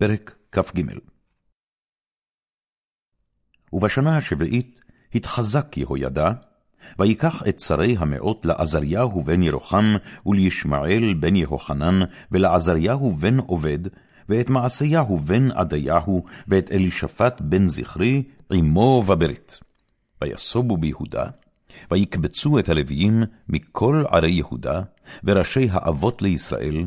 פרק כ"ג ובשנה השביעית התחזק יהוידע, ויקח את שרי המאות לעזריהו בן ירוחם, ולישמעאל בן יהוחנן, ולעזריהו בן עובד, ואת מעשיהו בן עדיהו, ואת אלישפט בן זכרי, עמו בברית. ויסובו ביהודה, ויקבצו את הלוויים מכל ערי יהודה, וראשי האבות לישראל,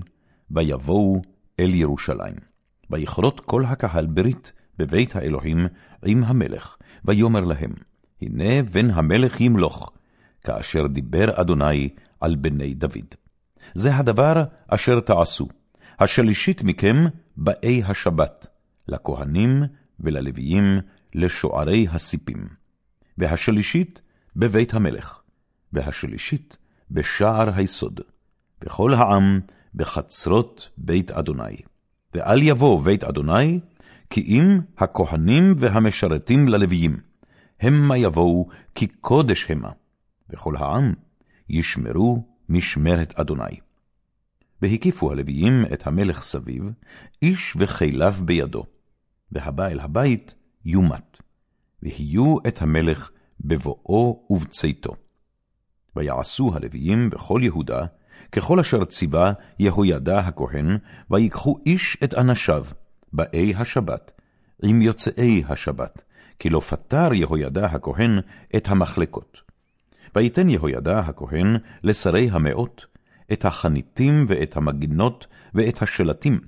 ויבואו אל ירושלים. ויכרות כל הקהל ברית בבית האלוהים עם המלך, ויאמר להם, הנה בן המלך ימלוך, כאשר דיבר אדוני על בני דוד. זה הדבר אשר תעשו, השלישית מכם באי השבת, לכהנים וללוויים, לשוערי הסיפים. והשלישית בבית המלך, והשלישית בשער היסוד, וכל העם בחצרות בית אדוני. ואל יבוא בית אדוני, כי אם הכהנים והמשרתים ללוויים, המה יבואו, כי קודש המה, וכל העם ישמרו משמרת אדוני. והקיפו הלוויים את המלך סביב, איש וכליו בידו, והבא אל הבית יומת, ויהיו את המלך בבואו ובצאתו. ויעשו הלוויים בכל יהודה, ככל אשר ציווה יהוידע הכהן, ויקחו איש את אנשיו, באי השבת, עם יוצאי השבת, כי לא פטר יהוידע הכהן את המחלקות. ויתן יהוידע הכהן לשרי המאות, את החניתים ואת המגינות ואת השלטים,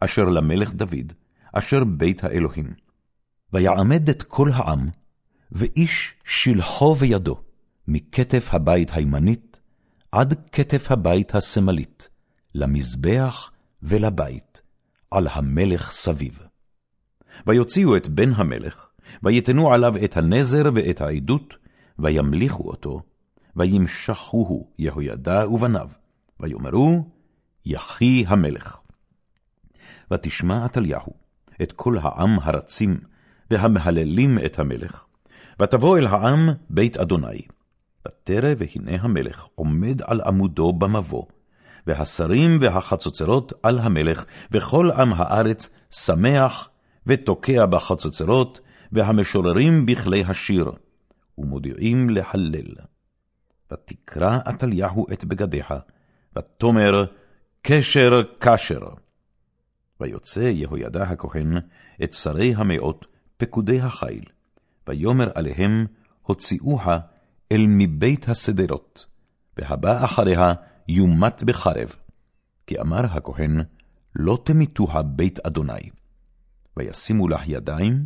אשר למלך דוד, אשר בית האלוהים. ויעמד את כל העם, ואיש שלחו בידו, מכתף הבית הימנית עד כתף הבית השמאלית, למזבח ולבית, על המלך סביב. ויוציאו את בן המלך, ויתנו עליו את הנזר ואת העדות, וימליכו אותו, וימשכוהו יהוידע ובניו, ויאמרו, יחי המלך. ותשמע עתליהו את כל העם הרצים, והמהללים את המלך, ותבוא אל העם בית אדוני, ותרא והנה המלך עומד על עמודו במבוא, והשרים והחצוצרות על המלך, וכל עם הארץ שמח ותוקע בחצוצרות, והמשוררים בכלי השיר, ומודיעים להלל. ותקרא עתליהו את בגדיה, ותאמר, קשר קשר. ויוצא יהוידע הכהן את שרי המאות, פקודי החיל, ויאמר עליהם, הוציאוה אל מבית השדרות, והבא אחריה יומת בחרב. כי אמר הכהן, לא תמיתוה בית אדוני. וישימו לך ידיים,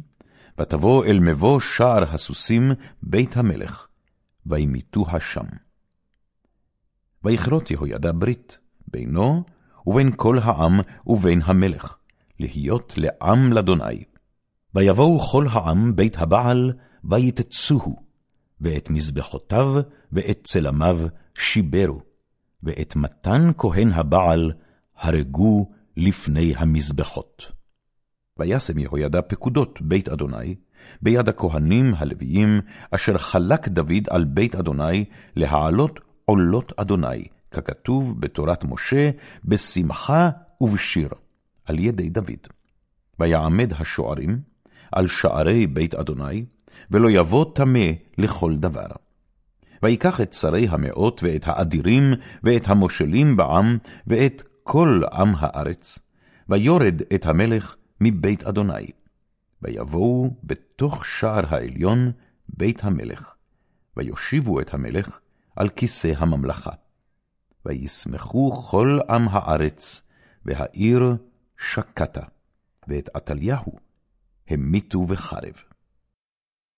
ותבוא אל מבוא שער הסוסים בית המלך, וימיתוה שם. ויכרות יהוידע ברית, בינו ובין כל העם ובין המלך, להיות לעם לאדוני. ויבואו כל העם בית הבעל, ויתצוהו, ואת מזבחותיו ואת צלמיו שיברו, ואת מתן כהן הבעל הרגו לפני המזבחות. וישם יהוידע פקודות בית אדוני, ביד הכהנים הלוויים, אשר חלק דוד על בית אדוני, להעלות עולות אדוני, ככתוב בתורת משה, בשמחה ובשיר, על ידי דוד. ויעמד השוערים על שערי בית אדוני, ולא יבוא טמא לכל דבר. ויקח את שרי המאות, ואת האדירים, ואת המושלים בעם, ואת כל עם הארץ, ויורד את המלך מבית אדוני. ויבואו בתוך שער העליון בית המלך, ויושיבו את המלך על כיסא הממלכה. וישמחו כל עם הארץ, והעיר שקטה, ואת עתליהו המיתו בחרב.